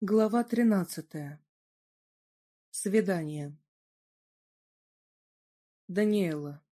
Глава тринадцатая. Свидание. Даниэла.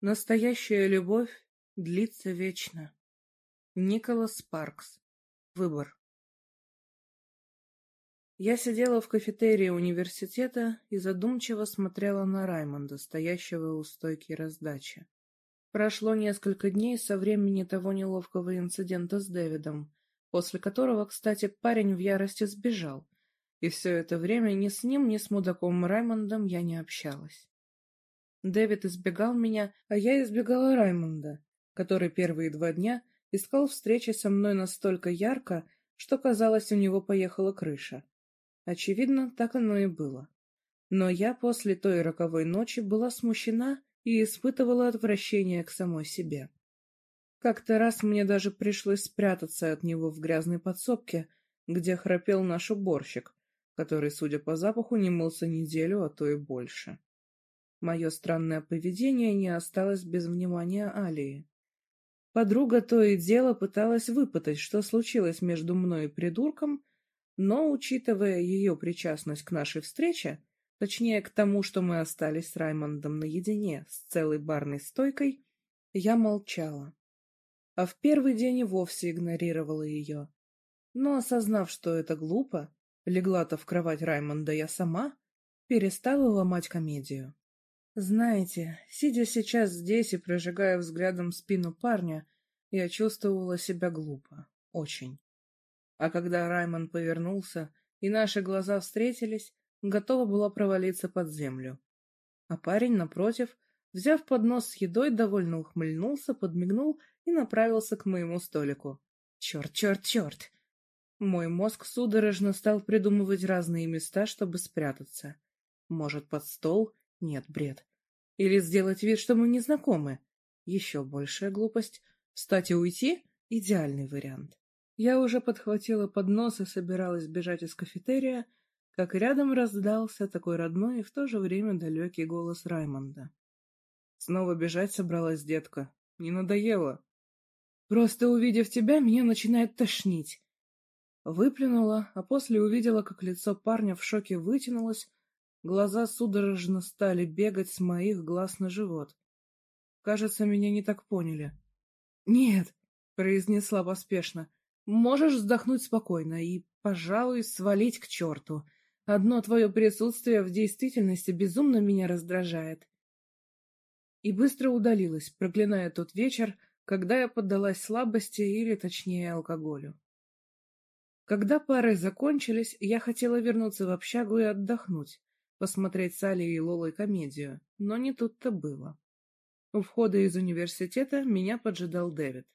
Настоящая любовь длится вечно. Николас Паркс. Выбор. Я сидела в кафетерии университета и задумчиво смотрела на Раймонда, стоящего у стойки раздачи. Прошло несколько дней со времени того неловкого инцидента с Дэвидом, после которого, кстати, парень в ярости сбежал, и все это время ни с ним, ни с мудаком Раймондом я не общалась. Дэвид избегал меня, а я избегала Раймонда, который первые два дня искал встречи со мной настолько ярко, что, казалось, у него поехала крыша. Очевидно, так оно и было. Но я после той роковой ночи была смущена и испытывала отвращение к самой себе. Как-то раз мне даже пришлось спрятаться от него в грязной подсобке, где храпел наш уборщик, который, судя по запаху, не мылся неделю, а то и больше. Мое странное поведение не осталось без внимания Алии. Подруга то и дело пыталась выпытать, что случилось между мной и придурком, но, учитывая ее причастность к нашей встрече, точнее к тому, что мы остались с Раймондом наедине с целой барной стойкой, я молчала а в первый день и вовсе игнорировала ее. Но, осознав, что это глупо, легла-то в кровать Раймонда я сама, перестала ломать комедию. Знаете, сидя сейчас здесь и прожигая взглядом спину парня, я чувствовала себя глупо. Очень. А когда Раймонд повернулся, и наши глаза встретились, готова была провалиться под землю. А парень, напротив, взяв поднос с едой, довольно ухмыльнулся, подмигнул и направился к моему столику. Черт, черт, черт! Мой мозг судорожно стал придумывать разные места, чтобы спрятаться. Может, под стол? Нет, бред. Или сделать вид, что мы не знакомы? Еще большая глупость. Встать и уйти? Идеальный вариант. Я уже подхватила поднос и собиралась бежать из кафетерия, как рядом раздался такой родной и в то же время далекий голос Раймонда. Снова бежать собралась детка. Не надоело. Просто увидев тебя, меня начинает тошнить. Выплюнула, а после увидела, как лицо парня в шоке вытянулось, глаза судорожно стали бегать с моих глаз на живот. Кажется, меня не так поняли. «Нет», — произнесла поспешно, — «можешь вздохнуть спокойно и, пожалуй, свалить к черту. Одно твое присутствие в действительности безумно меня раздражает». И быстро удалилась, проклиная тот вечер, когда я поддалась слабости или, точнее, алкоголю. Когда пары закончились, я хотела вернуться в общагу и отдохнуть, посмотреть с Алией и Лолой комедию, но не тут-то было. У входа из университета меня поджидал Дэвид.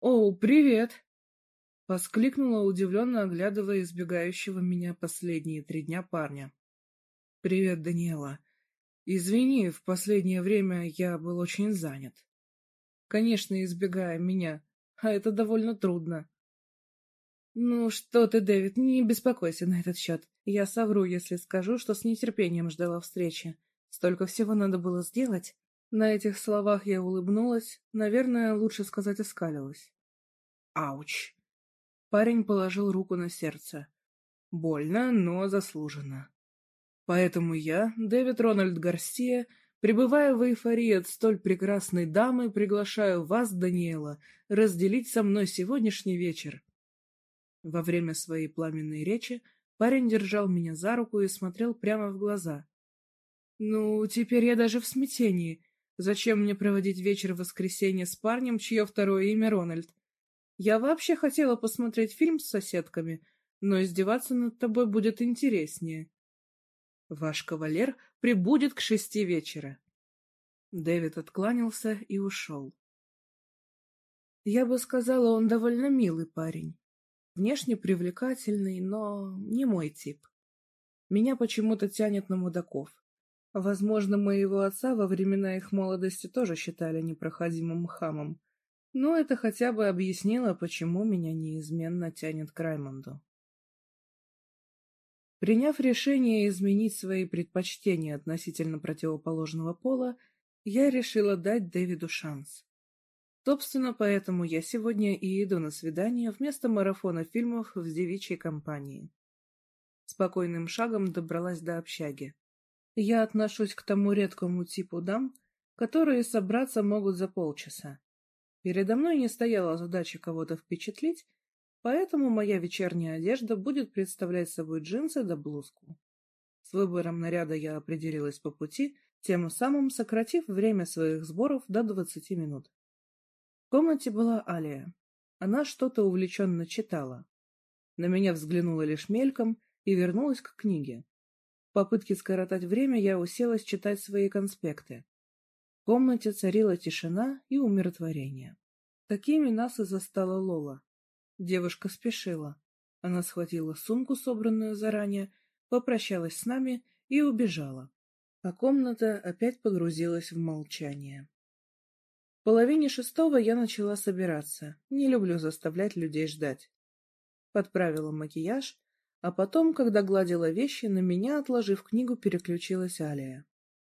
«О, привет!» — воскликнула, удивленно оглядывая избегающего меня последние три дня парня. «Привет, Даниэла. Извини, в последнее время я был очень занят» конечно, избегая меня, а это довольно трудно. Ну что ты, Дэвид, не беспокойся на этот счет. Я совру, если скажу, что с нетерпением ждала встречи. Столько всего надо было сделать. На этих словах я улыбнулась, наверное, лучше сказать оскалилась. Ауч. Парень положил руку на сердце. Больно, но заслуженно. Поэтому я, Дэвид Рональд Гарсия, Пребывая в эйфории от столь прекрасной дамы, приглашаю вас, Даниэла, разделить со мной сегодняшний вечер. Во время своей пламенной речи парень держал меня за руку и смотрел прямо в глаза. Ну, теперь я даже в смятении. Зачем мне проводить вечер в воскресенье с парнем, чье второе имя Рональд? Я вообще хотела посмотреть фильм с соседками, но издеваться над тобой будет интереснее. Ваш кавалер прибудет к шести вечера. Дэвид откланялся и ушел. Я бы сказала, он довольно милый парень. Внешне привлекательный, но не мой тип. Меня почему-то тянет на мудаков. Возможно, моего отца во времена их молодости тоже считали непроходимым хамом. Но это хотя бы объяснило, почему меня неизменно тянет к Раймонду. Приняв решение изменить свои предпочтения относительно противоположного пола, я решила дать Дэвиду шанс. Собственно, поэтому я сегодня и иду на свидание вместо марафона фильмов в девичьей компании. Спокойным шагом добралась до общаги. Я отношусь к тому редкому типу дам, которые собраться могут за полчаса. Передо мной не стояла задача кого-то впечатлить, поэтому моя вечерняя одежда будет представлять собой джинсы да блузку. С выбором наряда я определилась по пути, тем самым сократив время своих сборов до двадцати минут. В комнате была Алия. Она что-то увлеченно читала. На меня взглянула лишь мельком и вернулась к книге. В попытке скоротать время я уселась читать свои конспекты. В комнате царила тишина и умиротворение. Такими нас и застала Лола. Девушка спешила. Она схватила сумку, собранную заранее, попрощалась с нами и убежала. А комната опять погрузилась в молчание. В половине шестого я начала собираться. Не люблю заставлять людей ждать. Подправила макияж, а потом, когда гладила вещи, на меня, отложив книгу, переключилась Алия.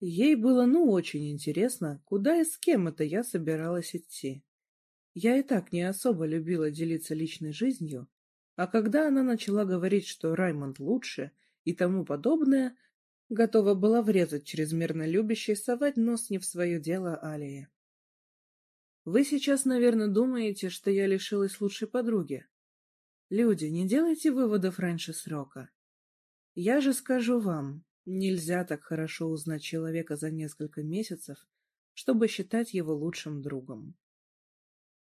Ей было ну очень интересно, куда и с кем это я собиралась идти. Я и так не особо любила делиться личной жизнью, а когда она начала говорить, что Раймонд лучше и тому подобное, готова была врезать чрезмерно любящей совать нос не в свое дело Алии. Вы сейчас, наверное, думаете, что я лишилась лучшей подруги. Люди, не делайте выводов раньше срока. Я же скажу вам, Нельзя так хорошо узнать человека за несколько месяцев, чтобы считать его лучшим другом.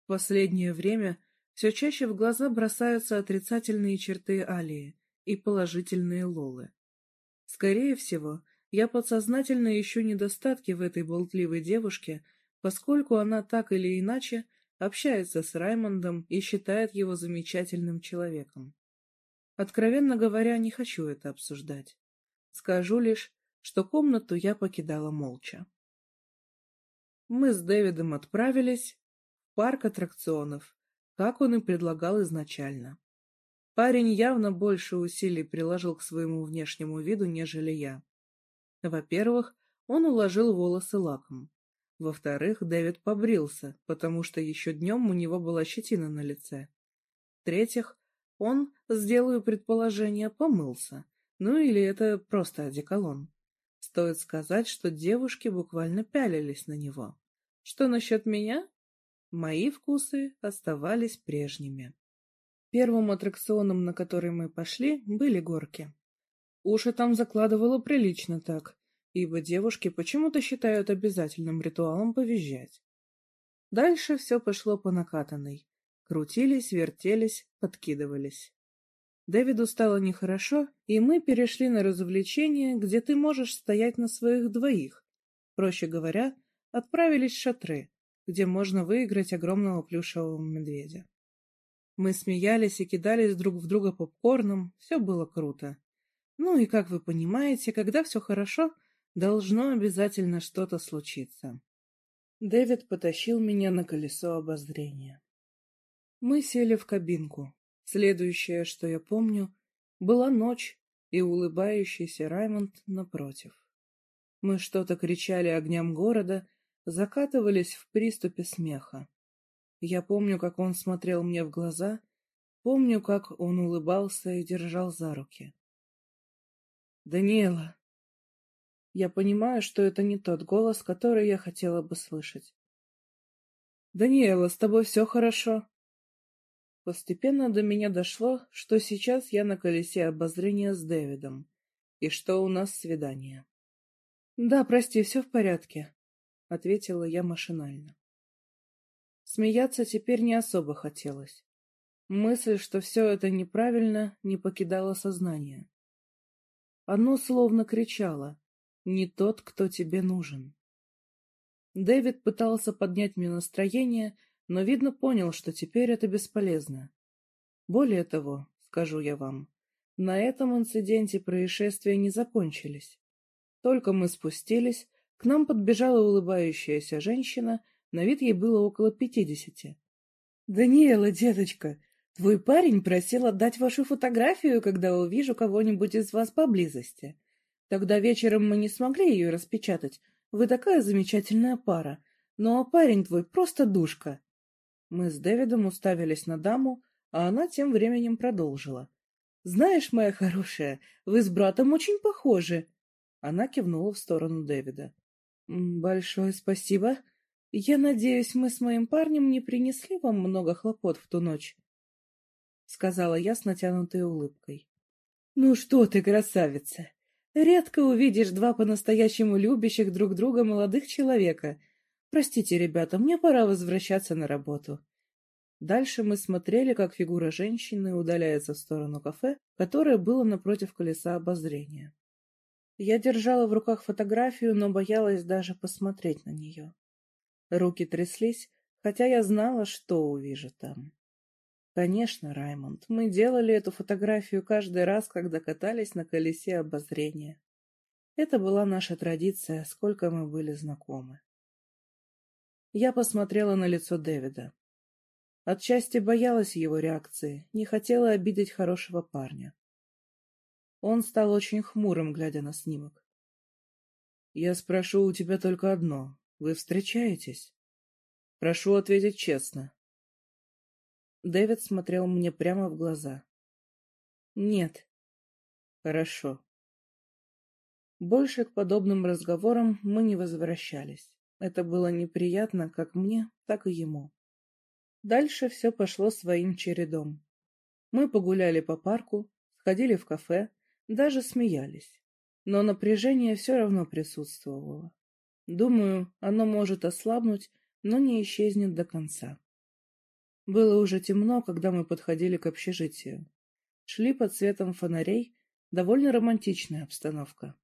Последнее время все чаще в глаза бросаются отрицательные черты Алии и положительные Лолы. Скорее всего, я подсознательно ищу недостатки в этой болтливой девушке, поскольку она так или иначе общается с Раймондом и считает его замечательным человеком. Откровенно говоря, не хочу это обсуждать. Скажу лишь, что комнату я покидала молча. Мы с Дэвидом отправились парк аттракционов, как он и предлагал изначально. Парень явно больше усилий приложил к своему внешнему виду, нежели я. Во-первых, он уложил волосы лаком. Во-вторых, Дэвид побрился, потому что еще днем у него была щетина на лице. В-третьих, он, сделаю предположение, помылся, ну или это просто одеколон. Стоит сказать, что девушки буквально пялились на него. Что насчет меня? Мои вкусы оставались прежними. Первым аттракционом, на который мы пошли, были горки. Уши там закладывало прилично так, ибо девушки почему-то считают обязательным ритуалом повизжать. Дальше все пошло по накатанной. Крутились, вертелись, подкидывались. Дэвиду стало нехорошо, и мы перешли на развлечение, где ты можешь стоять на своих двоих. Проще говоря, отправились в шатры, где можно выиграть огромного плюшевого медведя. Мы смеялись и кидались друг в друга попкорном, все было круто. Ну и, как вы понимаете, когда все хорошо, должно обязательно что-то случиться. Дэвид потащил меня на колесо обозрения. Мы сели в кабинку. Следующее, что я помню, была ночь и улыбающийся Раймонд напротив. Мы что-то кричали огням города, закатывались в приступе смеха. Я помню, как он смотрел мне в глаза, помню, как он улыбался и держал за руки. «Даниэла!» Я понимаю, что это не тот голос, который я хотела бы слышать. «Даниэла, с тобой все хорошо?» Постепенно до меня дошло, что сейчас я на колесе обозрения с Дэвидом, и что у нас свидание. «Да, прости, все в порядке», — ответила я машинально. Смеяться теперь не особо хотелось. Мысль, что все это неправильно, не покидала сознание. Оно словно кричало «Не тот, кто тебе нужен». Дэвид пытался поднять мне настроение, но, видно, понял, что теперь это бесполезно. Более того, скажу я вам, на этом инциденте происшествия не закончились. Только мы спустились, к нам подбежала улыбающаяся женщина, на вид ей было около пятидесяти. «Даниэла, деточка, твой парень просил отдать вашу фотографию, когда увижу кого-нибудь из вас поблизости. Тогда вечером мы не смогли ее распечатать. Вы такая замечательная пара. Ну а парень твой просто душка. Мы с Дэвидом уставились на даму, а она тем временем продолжила. «Знаешь, моя хорошая, вы с братом очень похожи!» Она кивнула в сторону Дэвида. «Большое спасибо. Я надеюсь, мы с моим парнем не принесли вам много хлопот в ту ночь?» Сказала я с натянутой улыбкой. «Ну что ты, красавица! Редко увидишь два по-настоящему любящих друг друга молодых человека. Простите, ребята, мне пора возвращаться на работу». Дальше мы смотрели, как фигура женщины удаляется в сторону кафе, которое было напротив колеса обозрения. Я держала в руках фотографию, но боялась даже посмотреть на нее. Руки тряслись, хотя я знала, что увижу там. Конечно, Раймонд, мы делали эту фотографию каждый раз, когда катались на колесе обозрения. Это была наша традиция, сколько мы были знакомы. Я посмотрела на лицо Дэвида. Отчасти боялась его реакции, не хотела обидеть хорошего парня. Он стал очень хмурым, глядя на снимок. «Я спрошу у тебя только одно. Вы встречаетесь?» «Прошу ответить честно». Дэвид смотрел мне прямо в глаза. «Нет». «Хорошо». Больше к подобным разговорам мы не возвращались. Это было неприятно как мне, так и ему. Дальше все пошло своим чередом. Мы погуляли по парку, сходили в кафе, даже смеялись. Но напряжение все равно присутствовало. Думаю, оно может ослабнуть, но не исчезнет до конца. Было уже темно, когда мы подходили к общежитию. Шли под светом фонарей, довольно романтичная обстановка.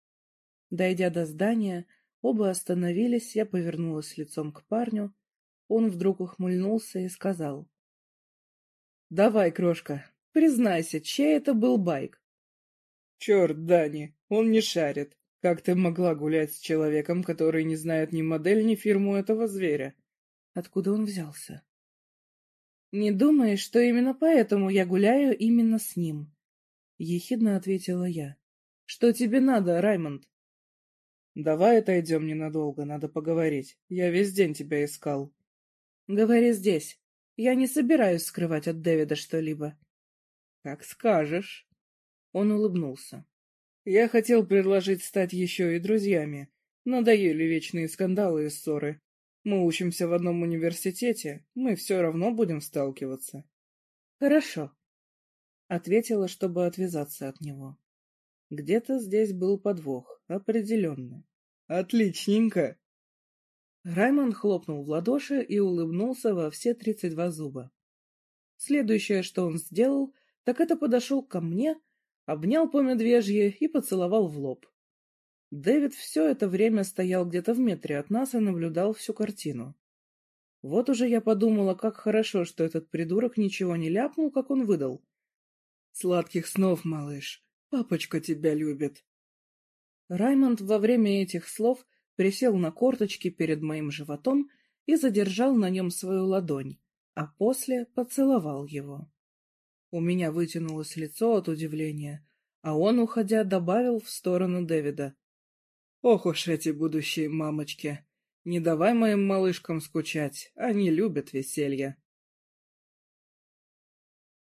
Дойдя до здания, оба остановились, я повернулась лицом к парню. Он вдруг ухмыльнулся и сказал. — Давай, крошка, признайся, чей это был байк? Черт, Дани, он не шарит. Как ты могла гулять с человеком, который не знает ни модель, ни фирму этого зверя? Откуда он взялся? Не думаешь, что именно поэтому я гуляю именно с ним? Ехидно ответила я. Что тебе надо, Раймонд? Давай отойдем ненадолго, надо поговорить. Я весь день тебя искал. Говори здесь. Я не собираюсь скрывать от Дэвида что-либо. Как скажешь. Он улыбнулся. Я хотел предложить стать еще и друзьями. Надоели вечные скандалы и ссоры. Мы учимся в одном университете, мы все равно будем сталкиваться. Хорошо. Ответила, чтобы отвязаться от него. Где-то здесь был подвох, определенно. Отличненько. Раймонд хлопнул в ладоши и улыбнулся во все тридцать два зуба. Следующее, что он сделал, так это подошел ко мне обнял по медвежье и поцеловал в лоб. Дэвид все это время стоял где-то в метре от нас и наблюдал всю картину. Вот уже я подумала, как хорошо, что этот придурок ничего не ляпнул, как он выдал. «Сладких снов, малыш! Папочка тебя любит!» Раймонд во время этих слов присел на корточки перед моим животом и задержал на нем свою ладонь, а после поцеловал его. У меня вытянулось лицо от удивления, а он, уходя, добавил в сторону Дэвида. «Ох уж эти будущие мамочки! Не давай моим малышкам скучать, они любят веселье!»